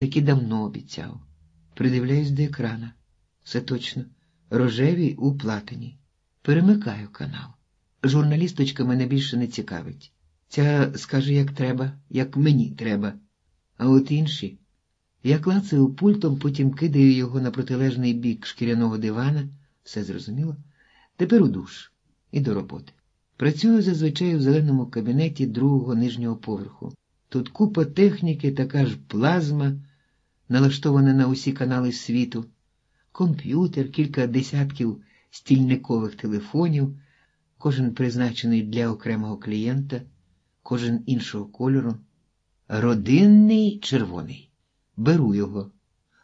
який давно обіцяв. Придивляюсь до екрана. Все точно, рожевій у платині. Перемикаю канал. Журналісточка мене більше не цікавить. Ця скаже, як треба, як мені треба. А от інші. Я клацаю пультом, потім кидаю його на протилежний бік шкіряного дивана, все зрозуміло. Тепер у душ і до роботи. Працюю зазвичай в зеленому кабінеті другого нижнього поверху. Тут купа техніки, така ж плазма, налаштована на усі канали світу, комп'ютер, кілька десятків стільникових телефонів, кожен призначений для окремого клієнта, кожен іншого кольору. Родинний червоний. Беру його.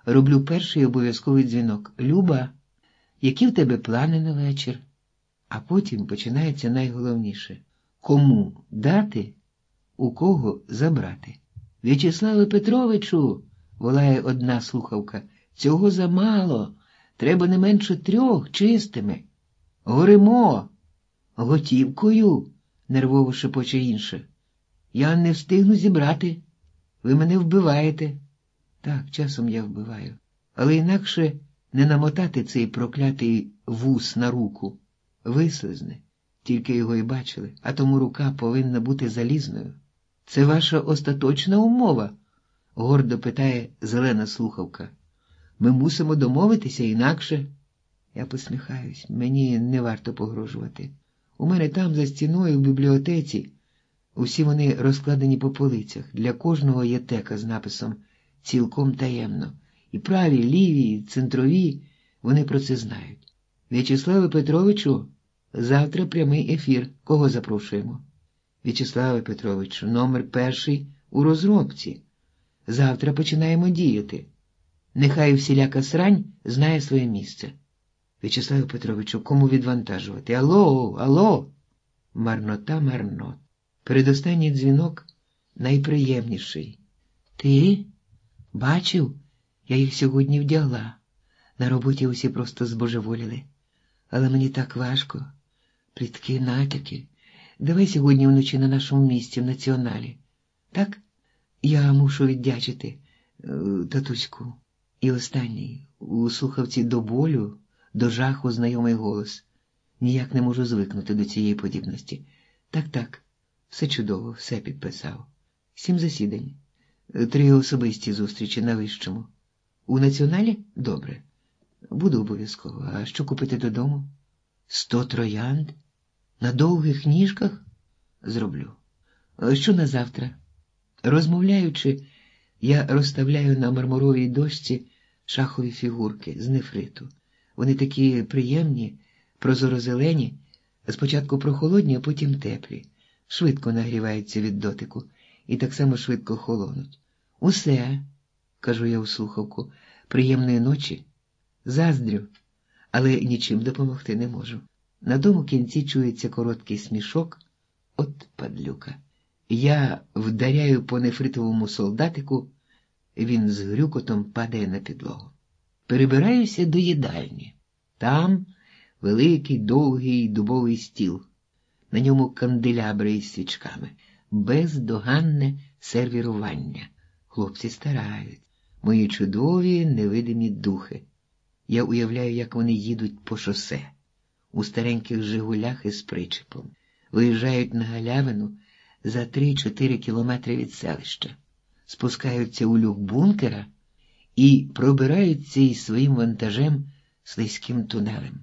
Роблю перший обов'язковий дзвінок. Люба, які в тебе плани на вечір? А потім починається найголовніше кому дати, у кого забрати. В'ячеславе Петровичу, волає одна слухавка, цього замало. Треба не менше трьох чистими. Горимо, готівкою, нервово шепоче інше. Я не встигну зібрати. Ви мене вбиваєте. Так, часом я вбиваю, але інакше не намотати цей проклятий вус на руку. Вислизне, тільки його і бачили, а тому рука повинна бути залізною. Це ваша остаточна умова? Гордо питає зелена слухавка. Ми мусимо домовитися інакше. Я посміхаюсь, мені не варто погрожувати. У мене там, за стіною, в бібліотеці, усі вони розкладені по полицях. Для кожного є тека з написом цілком таємно. І праві, ліві, центрові, вони про це знають. В'ячеславе Петровичу, завтра прямий ефір. Кого запрошуємо? В'ячеславе Петровичу, номер перший у розробці. Завтра починаємо діяти. Нехай всіляка срань знає своє місце. В'ячеславе Петровичу, кому відвантажувати? Алло, алло. Марнота, марнот. Передостанній дзвінок найприємніший. Ти бачив, я їх сьогодні вдягла. На роботі усі просто збожеволіли. Але мені так важко. Плітки, натяки. Давай сьогодні вночі на нашому місці в націоналі. Так? Я мушу віддячити е, татуську. І останній у слухавці до болю, до жаху знайомий голос. Ніяк не можу звикнути до цієї подібності. Так, так, все чудово, все підписав. Сім засідань, три особисті зустрічі на вищому. У націоналі добре. Буду обов'язково. А що купити додому? Сто троянд? На довгих ніжках? Зроблю. Що на завтра? Розмовляючи, я розставляю на мармуровій дошці шахові фігурки з нефриту. Вони такі приємні, прозорозелені, спочатку прохолодні, а потім теплі, швидко нагріваються від дотику і так само швидко холонуть. Усе, кажу я у слухавку, приємної ночі, заздрю, але нічим допомогти не можу. На тому кінці чується короткий смішок, от падлюка. Я вдаряю по нефритовому солдатику, він з грюкотом падає на підлогу. Перебираюся до їдальні. Там великий довгий дубовий стіл, на ньому канделябри із свічками, бездоганне сервірування. Хлопці старають, мої чудові невидимі духи. Я уявляю, як вони їдуть по шосе у стареньких Жигулях із причепом, виїжджають на галявину за 3-4 кілометри від селища, спускаються у люк бункера і пробираються із своїм вантажем слизьким тунелем.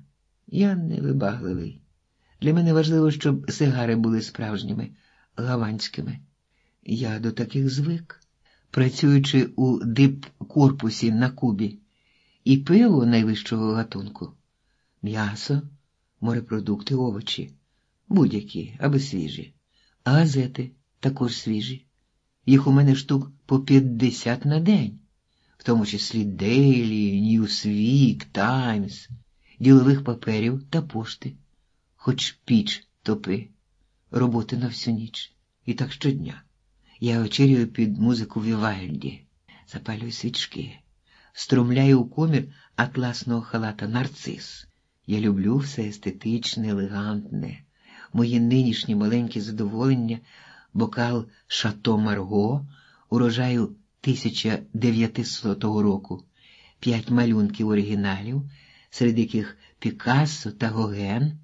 Я невибагливий. Для мене важливо, щоб сигари були справжніми, гаванськими. Я до таких звик, працюючи у дип-корпусі на Кубі, і пиво найвищого гатунку, м'ясо, морепродукти, овочі, будь-які, аби свіжі, а газети також свіжі. Їх у мене штук по 50 на день, в тому числі Daily, Newsweek, Times, ділових паперів та пошти, хоч піч топи, роботи на всю ніч. І так щодня. Я вечерюю під музику Вівальді, запалюю свічки, встромляю у комір атласного халата нарцис. Я люблю все естетичне, елегантне, мої нинішні маленькі задоволення, бокал Шато Марго, урожаю 1900 року п'ять малюнків оригіналів, серед яких Пікассо та Гоген.